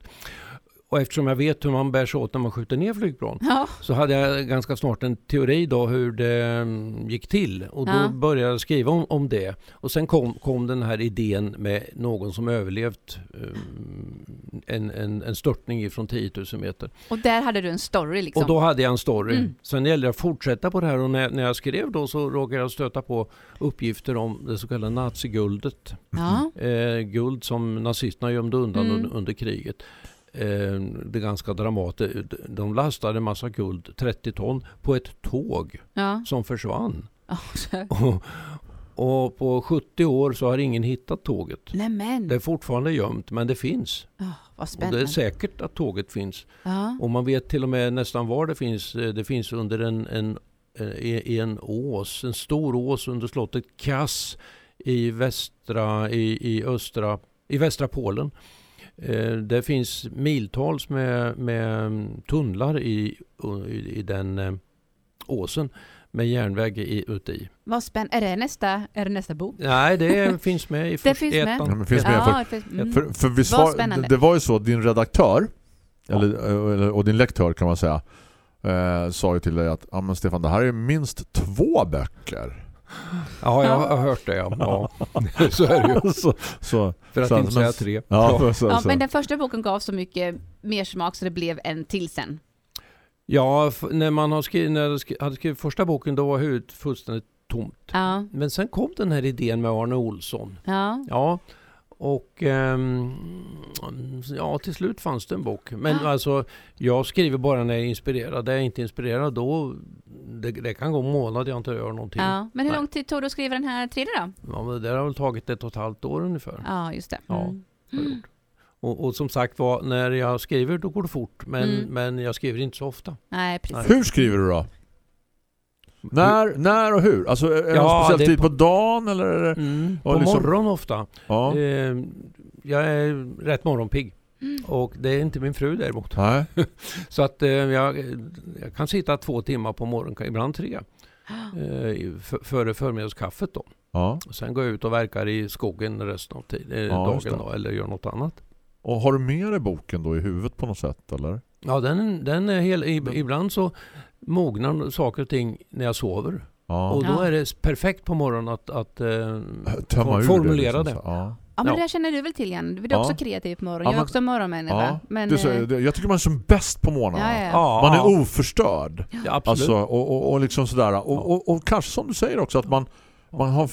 Och eftersom jag vet hur man bär sig åt när man skjuter ner flygplan Ja, så hade jag ganska snart en teori då hur det mm, gick till. Och då Ja. började jag skriva om, om det. Och sen kom, kom den här idén med någon som överlevt um, en, en, en störtning ifrån 10 000 meter. och där hade du en story liksom. Och då hade jag en story. Mm. Sen gällde det att fortsätta på det här och när, när jag skrev då så råkade jag stöta på uppgifter om det så kallade naziguldet. ja. Eh, guld som nazisterna gömde undan Mm. under, under kriget. Eh, det ganska dramatiskt. De lastade en massa guld, 30 ton, på ett tåg Ja. som försvann. <laughs> Och, och på 70 år så har ingen hittat tåget. Nämen, Det är fortfarande gömt men det finns. oh, Och det är säkert att tåget finns. Ja. Och man vet till och med nästan var det finns. Eh, Det finns under en, en, eh, i en ås, en stor ås under slottet Kass i västra, i, i östra, i västra Polen. Eh, Det finns miltals med, med mm, tunnlar i, i, den eh, åsen med järnväg i, ute i. Vad spännande. Är det nästa, är det nästa bok? Nej, det <laughs> finns med i först, finns med. ettan. Ja, finns med Ja, för, mm. För, för det, det var ju så att din redaktör Ja. eller, och din lektör kan man säga eh, sa ju till dig att ja, men Stefan, det här är minst två böcker. Ja, jag har hört det. Ja. Ja. <laughs> Så är det ju. så, så, För att Så- inte säga tre. ja, ja, så. men den första boken gav så mycket mer smak så det blev en till sen. Ja, när man har skrivit, när jag hade skrivit första boken då var huvudet fullständigt tomt. Ja, Men sen kom den här idén med Arne Olsson. ja. Ja, och ehm, ja, till slut fanns det en bok. Men Ja. alltså, jag skriver bara när jag är inspirerad. Är jag inte inspirerad då, det, det kan gå en månad jag inte gör någonting. ja. Men hur Nej. lång tid tog det att skriva den här tredje då? Ja, men det har väl tagit ett och ett halvt år ungefär. Ja, just det. Ja. Mm. gjort. Och, och som sagt var, när jag skriver då går det fort. Men, Mm. men jag skriver inte så ofta. Nej, precis. Hur skriver du då? När, när och hur? Alltså är det Ja, en speciell det tid på- på dagen eller? Mm, på liksom- morgon ofta. Ja. Eh, jag är rätt morgonpigg. Mm. Och det är inte min fru däremot. Nej. <laughs> Så att eh, jag, jag kan sitta två timmar på morgonen, ibland tre. Eh, i- f- före förmiddagskaffet då. Ja. Och sen går jag ut och verkar i skogen resten av tid, eh, Ja, dagen det. då, eller gör något annat. Och har du med dig boken då i huvudet på något sätt eller? Ja, den, den är hel, ib- ibland så mognar saker och ting när jag sover. Ja. Och då är det perfekt på morgonen att, att eh, formulera det. det. liksom. Ja. Ja, men Ja. det där känner du väl till igen? Du är Ja. också kreativ på morgonen. Ja, Jag är också morgonmänniska. Ja. Men, Det är så, eh, det, jag tycker man är som bäst på ja, ja, ja. Ja, Man är oförstörd. ja, absolut. Alltså, och, och, och liksom sådär. Och, och, och kanske som du säger också att man, man har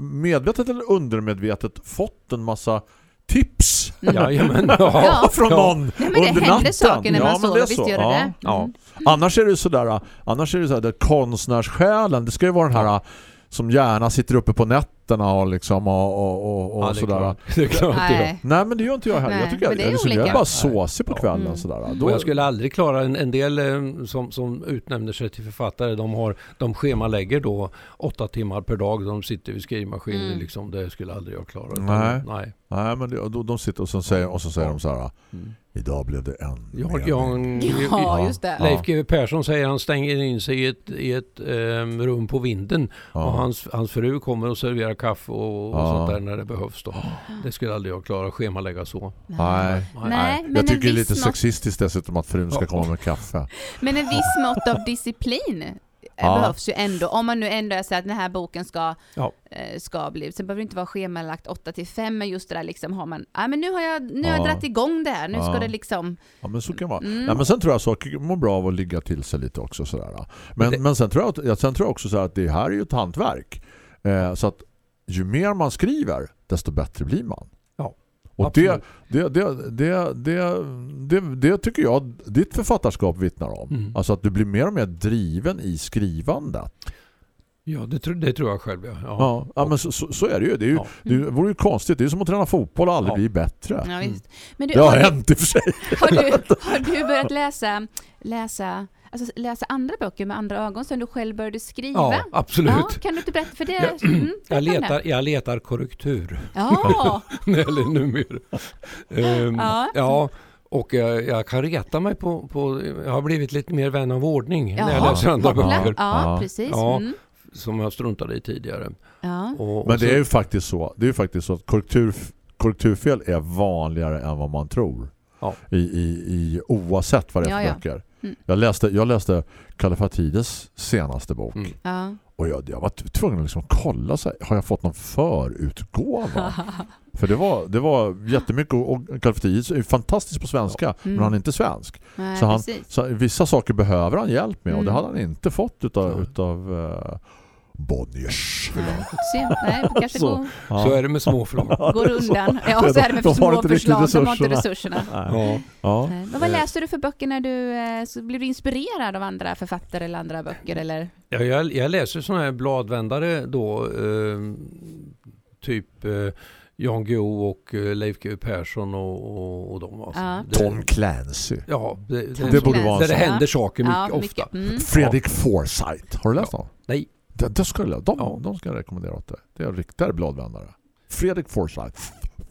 medvetet eller undermedvetet fått en massa tips ja. Ja. <laughs> från Ja. någon Nej, men det under händer natten. saker när Ja, man men sover, det visst så. gör det Ja. det? Ja. Mm. Annars är det sådär, annars är det sådär, det konstnärssjälen, det ska ju vara den här som gärna sitter uppe på nätterna och liksom och, och, och, och Ja, sådär. Det är klart. Nej. Nej men det gör inte jag heller. Nej, jag tycker men det är jag, liksom, jag är bara såsig på kvällen Mm. sådär. Då, jag skulle aldrig klara en, en del eh, som, som utnämner sig till författare. De, har, de schemalägger då åtta timmar per dag. De sitter vid skrivmaskinen. Mm. Liksom, det skulle aldrig jag klara. Nej. nej. Nej men det, de, de sitter och så säger, och så säger de så här. Mm. Idag blev det en Jag, mening." jag, Ja, just det. Leif GW Persson säger han stänger in sig i ett, i ett ehm, rum på vinden och Ja. hans, hans fru kommer och serverar kaffe och, och Ja. sånt där när det behövs. Då. Det skulle aldrig jag klara, schemalägga så. Nej. Nej, men jag en tycker det är lite mått- sexistiskt dessutom att frun ska komma med kaffe. Men en viss mått av disciplin Ja. behövs ju ändå. Om man nu ändå är så att den här boken ska, Ja. eh, ska bli, sen behöver det inte vara schemalagt 8 till 5 men just det där liksom har man, ja men nu har jag, nu har jag Ja. dragit igång det här, nu ska det liksom, Ja men så kan det vara. Mm. Ja, men sen tror jag saker mår bra av att ligga till sig lite också sådär. Men, Det- men sen tror jag, att- ja, sen tror jag också så att det här är ju ett hantverk. Eh, så att ju mer man skriver desto bättre blir man. Och det, det, det, det, det, det, det tycker jag ditt författarskap vittnar om. Mm. Alltså att du blir mer och mer driven i skrivandet. Ja, det, tror- det tror jag själv. Ja. Ja. Ja, men så, så, så är det ju. Det, är ju, Ja. det vore ju konstigt. Det är som att träna fotboll och aldrig Ja. bli bättre. ja visst. Men du, Det har har, hänt i och för sig. <laughs> har, du, har du börjat läsa, läsa, alltså läsa andra böcker med andra ögon sen du själv började skriva? ja, absolut. Ja, kan du inte berätta för det? Ja. Mm, Jag letar, jag letar korrektur. Ja, <laughs> Eller numera. Ehm, Ja. ja. Och jag, jag kan reta mig på, på... Jag har blivit lite mer vän av ordning när jag Ja, läser andra böcker. Ja, Ja. precis. Ja. Mm. Som jag struntade i tidigare. Ja. Och, Men och det så- är ju faktiskt så. Det är ju faktiskt så att korrektur, korrekturfel är vanligare än vad man tror. Ja. I, i, i, oavsett vad det är för Ja, ja. böcker. Mm. Jag läste, jag läste Kalle Fatides senaste bok. Mm. Ja. Och jag, jag var tvungen att liksom kolla sig. Har jag fått någon förutgåva? <laughs> för det var, det var jättemycket. Och och Kalle Fatides är fantastisk på svenska. Mm. Men han är inte svensk. Nej, Så han-. Så vissa saker behöver han hjälp med. Och det Mm. hade han inte fått utav, utav uh, Bonniers. Nej, kanske Så. går, Ja. Så är det med småförlag. går <laughs> undan. Ja, <laughs> så är det med De små förslag. De har inte resurserna. Ja. Nej. Men vad läser du för böcker när du... eh, Så blir du inspirerad av andra författare eller andra böcker? Eller? Ja, jag, jag läser sådana här bladvändare då. Eh, typ eh, Jan Guillou och eh, Leif GW Persson och, och, och de. Alltså. Ja. Det- Tom Clancy. Ja, det, det, Det borde vara där det händer saker mycket ja, ofta. Mm. Fredrik Forsyth. Har du läst dem? Nej. Det, det ska jag, de, Ja. de ska jag rekommendera åt dig. Det är riktiga bladvändare. Fredrik Forsyth.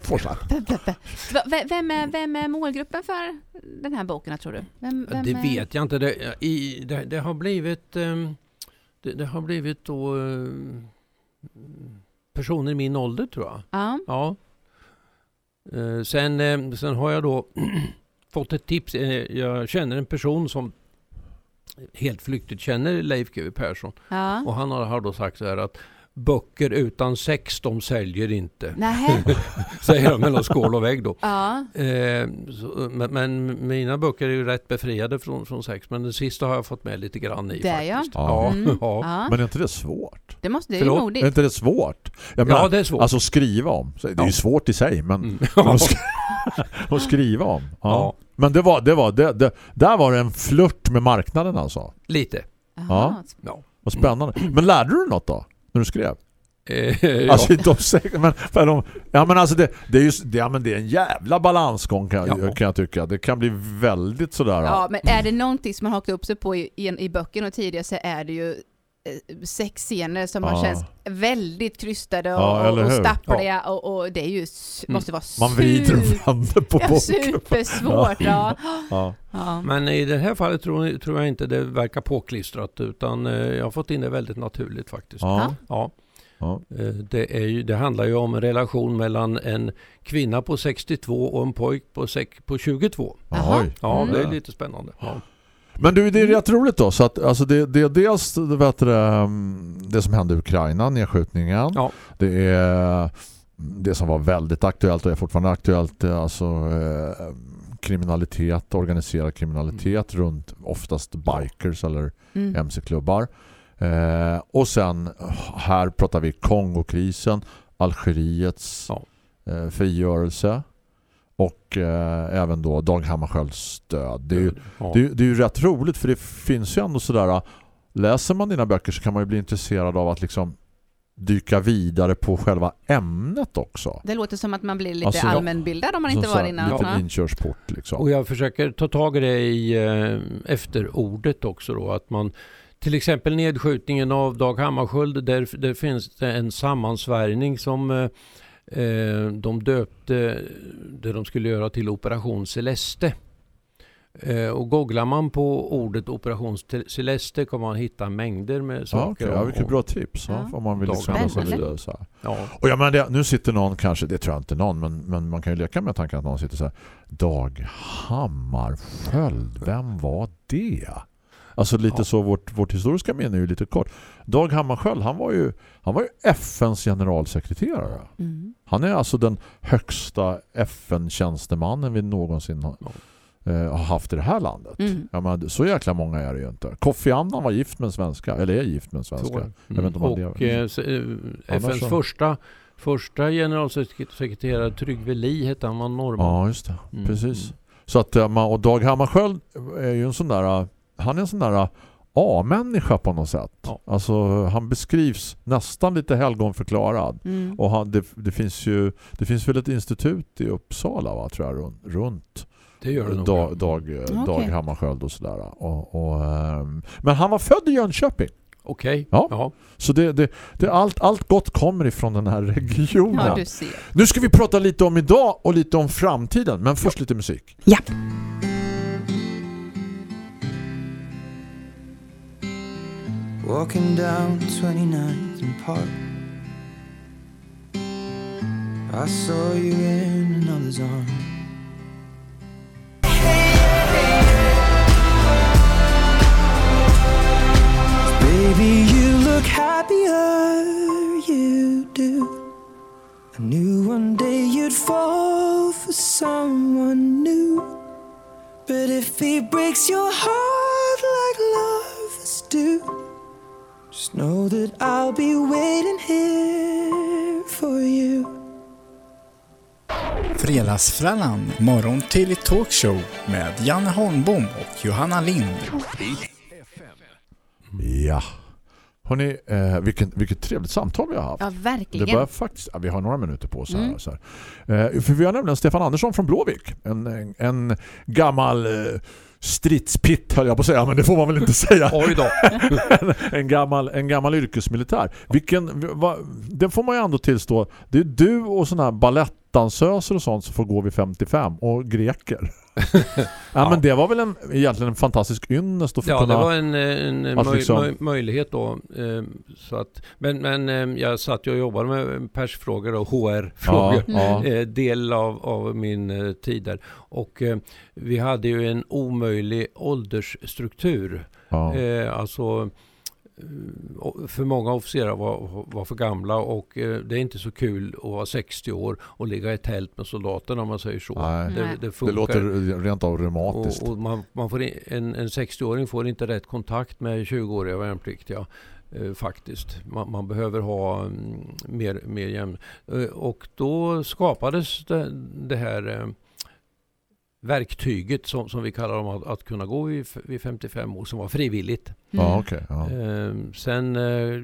Forsyth. <laughs> Vem är, vem är målgruppen för den här boken, tror du? Vem, vem Det är... vet jag inte. Det, i, det, det har blivit ehm, det, det har blivit då ehm, personer i min ålder tror jag. Ja. Ja. Eh, sen, eh, sen har jag då <clears throat> fått ett tips. Eh, jag känner en person som helt flyktigt känner Leif GW Persson. Ja. Och han har, har då sagt så här att böcker utan sex de säljer inte. <laughs> Säger de mellan skål och vägg då. Ja. Eh, så, men, men mina böcker är ju rätt befriade från, från sex. Men den sista har jag fått med lite grann i Det faktiskt. Ja. Ja, Mm. ja. Men är inte det svårt? Det måste, det är Förlåt? Är modigt. inte det svårt? Jag ja, menar, det är svårt. Alltså skriva om. Det är ju svårt i sig, men Mm. <laughs> <laughs> att skriva om. Ja. Men det var, det var, det, det, där var det en flört med marknaden alltså. Lite. Jaha. Ja. Vad spännande. Men lärde du något då? När du skrev? Eh, ja. Alltså sex, men, för de, ja men alltså det, det är ju det, ja, men det är en jävla balansgång kan, Ja. kan jag tycka. Det kan bli väldigt sådär. Ja, men är det någonting som man hakat upp sig på i, i, i böckerna och tidigare så är det ju sexscener som har Ja. känts väldigt krystade och, Ja, och, och stappliga och, och det är ju, Mm. måste vara Man vrider vänder på ja, supersvårt. Ja. <laughs> Ja. Ja. Men i det här fallet tror, tror jag inte det verkar påklistrat utan eh, jag har fått in det väldigt naturligt faktiskt. Ja. Ja. Ja. Eh, Det, är ju, det handlar ju om en relation mellan en kvinna på 62 och en pojk på, sek, på 22. Jaha. Oj. Ja, Mm. det är lite spännande. Men du, det är rätt roligt då. Så att, alltså det, det är dels det, vet du, mm, det som hände i Ukraina, nedskjutningen. Ja. Det är det som var väldigt aktuellt och är fortfarande aktuellt. eh, Alltså eh, kriminalitet, organiserad kriminalitet runt oftast bikers eller Mm. MC-klubbar. Eh, och sen här pratar vi Kongokrisen, Algeriets Ja. eh, frigörelse och eh, även då Dag Hammarskjölds död. Det är ju Ja. det, är- det är ju rätt roligt för det finns ju ändå sådär läser man dina böcker så kan man ju bli intresserad av att liksom dyka vidare på själva ämnet också. Det låter som att man blir lite Alltså, allmänbildad om man inte Så- så var innan. Lite Ja. inkörsport liksom. Och jag försöker ta tag i det i eh, efterordet också då. Att man, till exempel nedskjutningen av Dag Hammarskjöld, där, där finns det en sammansvärjning som eh, de döpte det de skulle göra till Operation Celeste. Eh, och googlar man på ordet Operation Celeste kommer man hitta mängder med Ja, saker. okej. ja, om- vilket bra tips. Ja, Ja. Om man vill liksom läsa vidare så här. Ja. Och jag menar, det, nu sitter någon kanske, det tror jag inte någon, men, men man kan ju leka med tanken att någon sitter så här. Dag Hammarskjöld, vem var det? Alltså lite Ja. så, vårt, vårt historiska minne är ju lite kort. Dag Hammarskjöld, han var ju, han var ju FNs generalsekreterare. Mm. Han är alltså den högsta FN-tjänstemannen vi någonsin har, eh, har haft i det här landet. Mm. Ja, men så jäkla många är det ju inte. Kofi Annan var gift med en svenska, eller är gift med en svenska. är det. Jag vet inte om han och eh, eh, FNs så- första, första generalsekreterare Trygve Lie hette han, var norrman. Ja, just det. Mm. Precis. Så att, eh, och Dag Hammarskjöld är ju en sån där, han är en sån där A-människa på något sätt. Ja. Alltså han beskrivs nästan lite helgonförklarad. Mm. Och han, det, det finns ju det finns väl ett institut i Uppsala va, tror jag, runt, runt Det gör det nog. Dag, Dag, Okej. Dag Hammarskjöld och sådär. Och, och, ehm, men han var född i Jönköping. Okej. Ja. Ja. Så det, det, det, allt, allt gott kommer ifrån den här regionen. Ja, du ser. Nu ska vi prata lite om idag och lite om framtiden. Men först lite musik. Ja. Walking down 29th and Park. I saw you in another's arm. Baby, you look happier, you do. I knew one day you'd fall for someone new. But if he breaks your heart like lovers do, just know that I'll be waiting here for you. Fredagsfrallan, morgon till talkshow med Janne Holmbom och Johanna Lind. Ja. Hörrni, eh, vilken, vilket trevligt samtal vi har haft. Ja, Det verkligen. börjar faktiskt, ja, vi har några minuter på oss här. Mm. Så här. Eh, för vi har nämligen Stefan Andersson från Blåvik. En, en, en gammal eh, stridspitt höll jag på att säga, men det får man väl inte säga. <laughs> Oj då. en, <laughs> en, gammal, en gammal yrkesmilitär. Vilken, va, det får man ju ändå tillstå. Det är du och sådana här ballettdansöser och sånt som får gå vid 55 och greker. <laughs> ja, men det var väl en, egentligen en fantastisk ynnest att få Ja, kunna... det var en, en möj, liksom- möj, möjlighet då. eh, Så att, men men eh, jag satt och jobbade med persfrågor och HR-frågor. Ja, <laughs> eh, del av, av min tid där. Och vi hade ju en omöjlig åldersstruktur. Ja. Alltså för många officerare var, var för gamla och eh, det är inte så kul att vara 60 år och ligga i tält med soldaterna om man säger så. Nej. Det, det Det låter rent av reumatiskt. Och, och man, man får in, en, en 60-åring får inte rätt kontakt med 20-åriga värnpliktiga. Eh, faktiskt. Man, man behöver ha mm, mer, mer jämn... Eh, och då skapades det, det här eh, verktyget som, som vi kallar dem att, att kunna gå vid, vid 55 år som var frivilligt. Mm. okej. ja. Eh, sen eh,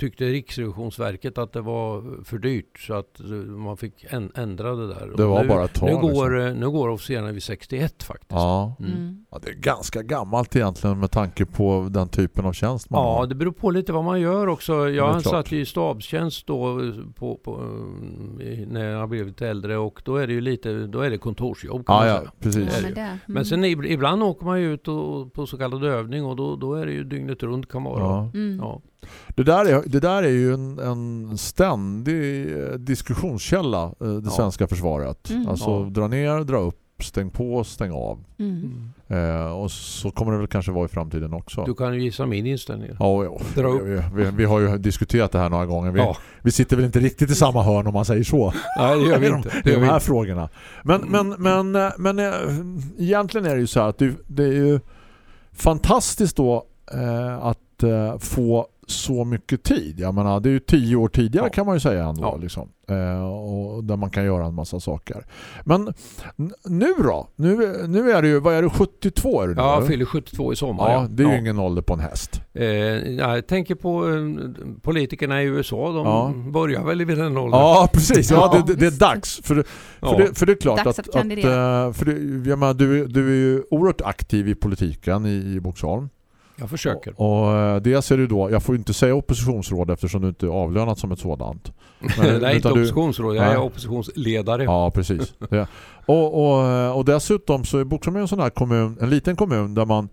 tyckte Riksrevisionsverket att det var för dyrt så att eh, man fick ändra det där. Det var nu, bara ett tag. nu går, liksom. eh, nu går officerarna vid 61 faktiskt. Ja. Mm. Mm. ja, det är ganska gammalt egentligen med tanke på den typen av tjänst man Ja, har. det beror på lite vad man gör också. Jag satt i stabstjänst då eh, på, på, när jag blev lite äldre och då är det ju lite, då är det kontorsjobb kan Ja, man ja, precis. Ja. Mm. Men sen ib- ibland åker man ju ut och, på så kallad övning och då, då är det ju dygnet runt kan vara. Ja. Mm. Ja. Det, där är, det där är ju en, en ständig eh, diskussionskälla, eh, det Ja. svenska försvaret. Mm. Alltså Ja. dra ner, dra upp, stäng på, stäng av. Mm. Eh, och så kommer det väl kanske vara i framtiden också. Du kan ju gissa min inställning. Ja, ja. Vi, vi, vi har ju diskuterat det här några gånger. Vi, Ja. vi sitter väl inte riktigt i samma hörn om man säger så. <laughs> Nej, det gör vi inte. Det gör de här inte. frågorna. Men, men, men, eh, men eh, egentligen är det ju så här att det, det är ju fantastiskt då eh, att eh, få så mycket tid. Jag menar, det är ju tio år tidigare Ja. kan man ju säga ändå. Ja. Liksom. Eh, och där man kan göra en massa saker. Men nu då? Nu, nu är det ju, vad är det, 72 är det nu? Ja, eller? fyller 72 i sommar. ja, det är ju Ja. ingen ålder på en häst. Eh, ja, jag tänker på eh, politikerna i USA. De Ja. börjar väl vid den åldern. Ja, precis. Ja, det, det är dags. För, Ja. för, det, för det är klart Dags att, att kandidera. eh, för det, jag menar, du, du är ju oerhört aktiv i politiken i, i Boxholm. Jag försöker. Och, och eh, dels är det då, jag får inte säga oppositionsråd eftersom du inte är avlönat som ett sådant. <laughs> Men- Nej, inte utan du- oppositionsråd. Jag är Nej. oppositionsledare. Ja, precis. Det. Och, och, eh, och dessutom så är Boxholm en sån här kommun, en liten kommun där man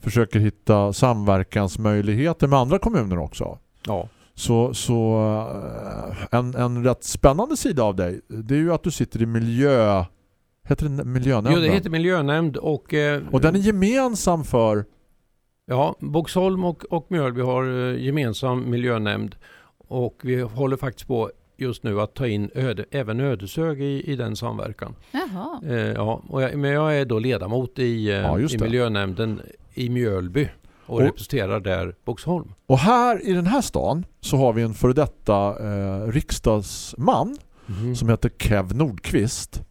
försöker hitta samverkansmöjligheter med andra kommuner också. Ja. Så, så eh, en, en rätt spännande sida av dig det är ju att du sitter i miljö heter det miljönämnden? Jo, det heter miljönämnd och... Eh, Och den är gemensam för Ja, Boxholm och, och Mjölby har eh, gemensam miljönämnd. Och vi håller faktiskt på just nu att ta in öde, även Ödeshög i, i den samverkan. Jaha. Eh, ja, och jag, men jag är då ledamot i, eh, Ja, i miljönämnden i Mjölby och, Och- representerar där Boxholm. och här i den här stan så har vi en före detta eh, riksdagsman Mhm. som heter Kev Nordqvist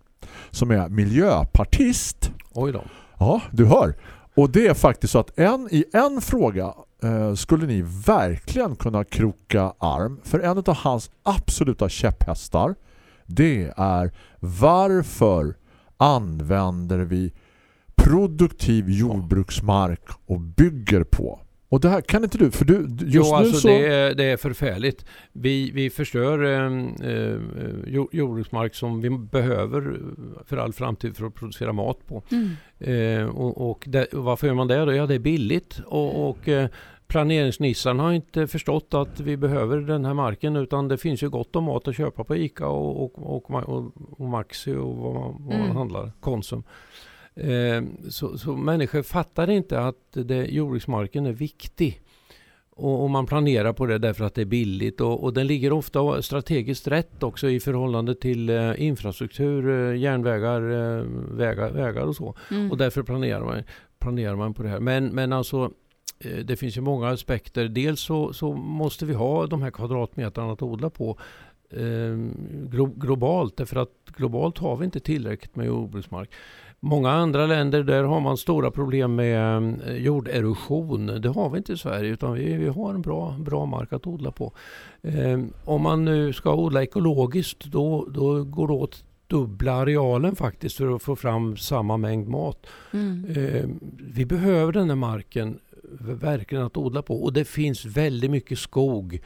som är miljöpartist. Oj då. Ja, du hör. Och det är faktiskt så att en, i en fråga eh, skulle ni verkligen kunna kroka arm. För en av hans absoluta käpphästar det är varför använder vi produktiv jordbruksmark och bygger på. Och det här kan inte du, för du just Jo, nu alltså så... det, är, det är förfärligt. Vi, vi förstör eh, eh, jord- jordbruksmark som vi behöver för all framtid för att producera mat på. Mm. Eh, och och det, varför gör man det då? Ja, det är billigt. Och, och eh, planeringsnissarna har inte förstått att vi behöver den här marken utan det finns ju gott om mat att köpa på Ica och, och, och, och Maxi och vad man, vad man Mm. handlar, Konsum. Eh, så, så människor fattar inte att det, jordbruksmarken är viktig. Och, och man planerar på det därför att det är billigt och, och den ligger ofta strategiskt rätt också i förhållande till eh, infrastruktur, eh, järnvägar, eh, vägar, vägar och så. Mm. Och därför planerar man, planerar man på det här. Men, men alltså eh, det finns ju många aspekter. Dels så, så måste vi ha de här kvadratmetrarna att odla på glo, globalt. Därför att globalt har vi inte tillräckligt med jordbruksmark. Många andra länder där har man stora problem med eh, jorderosion. Det har vi inte i Sverige utan vi, vi har en bra, bra mark att odla på. Eh, om man nu ska odla ekologiskt då, då går det åt dubbla arealen faktiskt för att få fram samma mängd mat. Mm. Eh, vi behöver den här marken verkligen att odla på och det finns väldigt mycket skog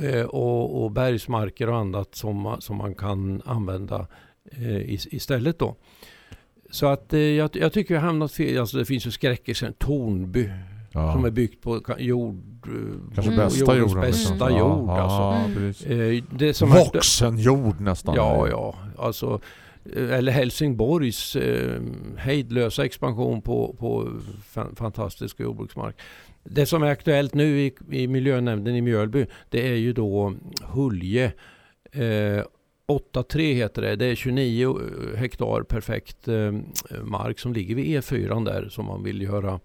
eh, och, och bergsmarker och annat som, som man kan använda eh, is- istället då. Så att eh, jag, jag tycker har hamnat fel. Alltså det finns ju skräckexempel. Tornby ja, som är byggt på jord... eh, kanske Mm. bästa jorden. bästa liksom. Ja, jord ja, alltså. Mm. precis. Eh, det som Voxenjord nästan. Ja, ja. Alltså, eller Helsingborgs eh, hejdlösa expansion på, på fan, fantastisk jordbruksmark. Det som är aktuellt nu i, i miljönämnden i Mjölby det är ju då Hulje. Eh, 8.3 heter det. Det är 29 hektar perfekt eh, mark som ligger vid E4 där som man vill göra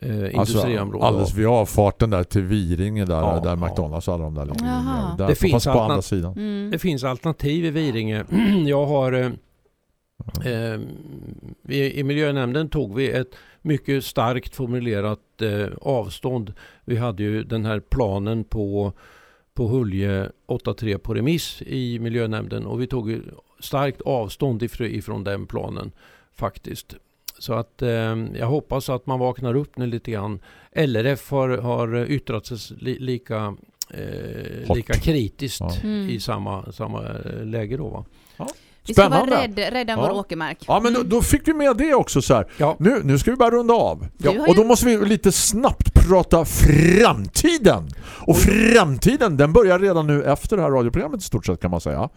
eh, industriområde Alltså, alldeles vid avfarten där till Viringe där, Ja, där. McDonalds och alla de där ligger. Jaha. Där, Det finns på andra sidan. Mm. Det finns alternativ i Viringe. <clears throat> Jag har eh, eh, i, I miljönämnden tog vi ett mycket starkt formulerat eh, avstånd. Vi hade ju den här planen på, på Hulje 8.3 på remiss i miljönämnden och vi tog starkt avstånd ifrån, den planen faktiskt. Så att eh, jag hoppas att man vaknar upp nu lite grann. LRF har, har yttrat sig li, lika, eh, lika kritiskt Ja. Mm. i samma, samma eh, läge då va? Vi ska vara rädd, rädda Ja. vår åkermark. Ja, men då, Mm. då fick vi med det också så här. Ja. Nu, nu ska vi bara runda av. Har Och då ju- måste vi lite snabbt prata framtiden. Och framtiden, den börjar redan nu efter det här radioprogrammet i stort sett kan man säga.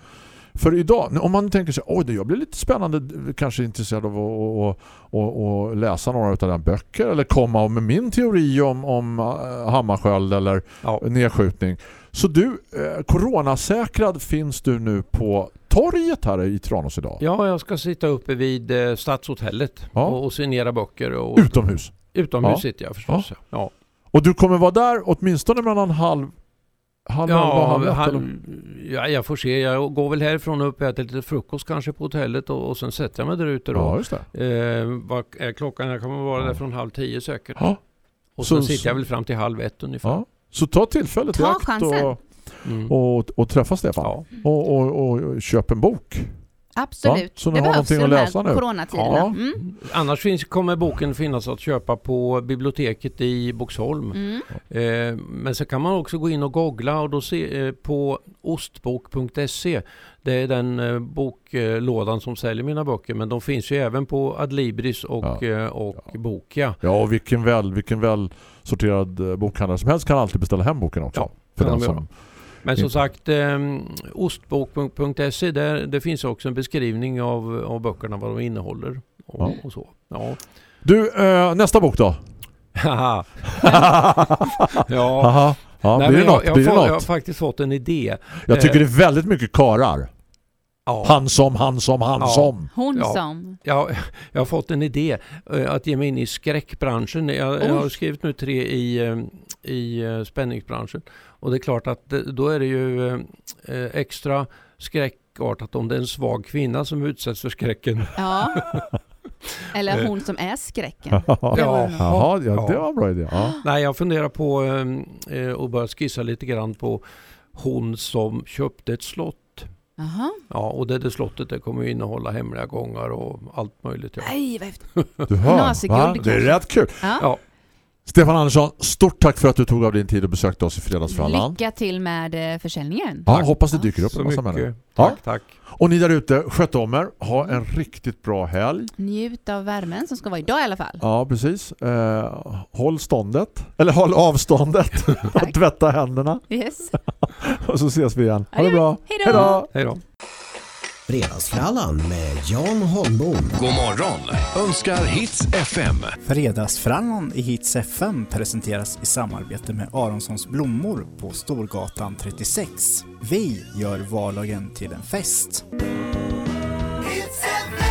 För idag, om man tänker sig, oj det jag blir lite spännande, kanske intresserad av att, att, att, att läsa några av dina böcker eller komma med min teori om, om eh, Hammarsköld eller Ja. nedskjutning. Så du, eh, coronasäkrad finns du nu på torget här i Tranås idag? ja, jag ska sitta uppe vid eh, Stadshotellet Ja. och, och signera böcker. Och, Utomhus. Utomhus Ja. sitter jag förstås. Ja. Ja. Och du kommer vara där åtminstone mellan halv halv halv Ja, ett, eller? han, ja, jag får se. Jag går väl härifrån och upp och äter lite frukost kanske på hotellet och, och sen sätter jag mig där ute då. Ja, just det. Eh, vad är klockan? Jag kommer vara där från halv tio säkert. Ja. Och Så- sen sitter jag väl fram till halv ett ungefär. Så ta tillfället i Ta akt chansen. och, Mm. och, och träffa Stefan. Ja. Och, och, och köp en bok. Absolut. Ja, så ni det har någonting i att läsa nu. coronatiderna. Ja. Mm. Annars finns, kommer boken finnas att köpa på biblioteket i Boxholm. Mm. Eh, men så kan man också gå in och googla och då se eh, på ostbok.se. Det är den eh, boklådan som säljer mina böcker men de finns ju även på Adlibris och, Ja. eh, och Bokia. Ja, och vilken väl, vilken väl sorterad eh, bokhandlare som helst kan alltid beställa hem boken också. Ja, för den de som. Men som sagt, eh, ostbok.se där det finns också en beskrivning av, av böckerna, vad de innehåller och, Ja. och så. Ja. Du, eh, nästa bok då? Haha. <laughs> ja. Haha. Ja, Nej, blir det jag, något? jag, Blir det får, jag har något? faktiskt fått en idé. Jag tycker eh, det är väldigt mycket karar. Ja. Han som, han som, han Ja. som. Hon Ja. som. Jag, jag har fått en idé eh, att ge mig in i skräckbranschen. Jag, jag har skrivit nu tre i, eh, i eh, spänningsbranschen. Och det är klart att då är det ju extra skräckartat om det är en svag kvinna som utsätts för skräcken. Ja. <laughs> Eller hon som är skräcken. Ja. Jaha, ja, det Ja. var en bra idé. Ja. Nej, jag funderar på eh, och börja skissa lite grann på hon som köpte ett slott. Jaha. Ja, och det där slottet det kommer ju innehålla hemliga gångar och allt möjligt. Ja. Nej, vad häftigt. Du hör, va? Det är rätt kul. Ja. Ja. Stefan Andersson, stort tack för att du tog av din tid och besökte oss i Fredagsfrallan. Lycka till med eh, försäljningen. Ja, Tack. hoppas det dyker upp Så mycket. människor. Tack, Ja. tack. Och ni där ute, sköt om er. Ha en riktigt bra helg. Njut av värmen som ska vara idag i alla fall. Ja, precis. Eh, håll ståndet. Eller håll avståndet. <laughs> Tack. Tvätta händerna. Yes. <laughs> Och så ses vi igen. Ha det bra. Hej då. Hej då. Fredagsfrallan med Jan Holmbom. God morgon önskar Hits FM. Fredagsfrallan i Hits FM presenteras i samarbete med Aronssons blommor på Storgatan 36. Vi gör vardagen till en fest. Hits FM.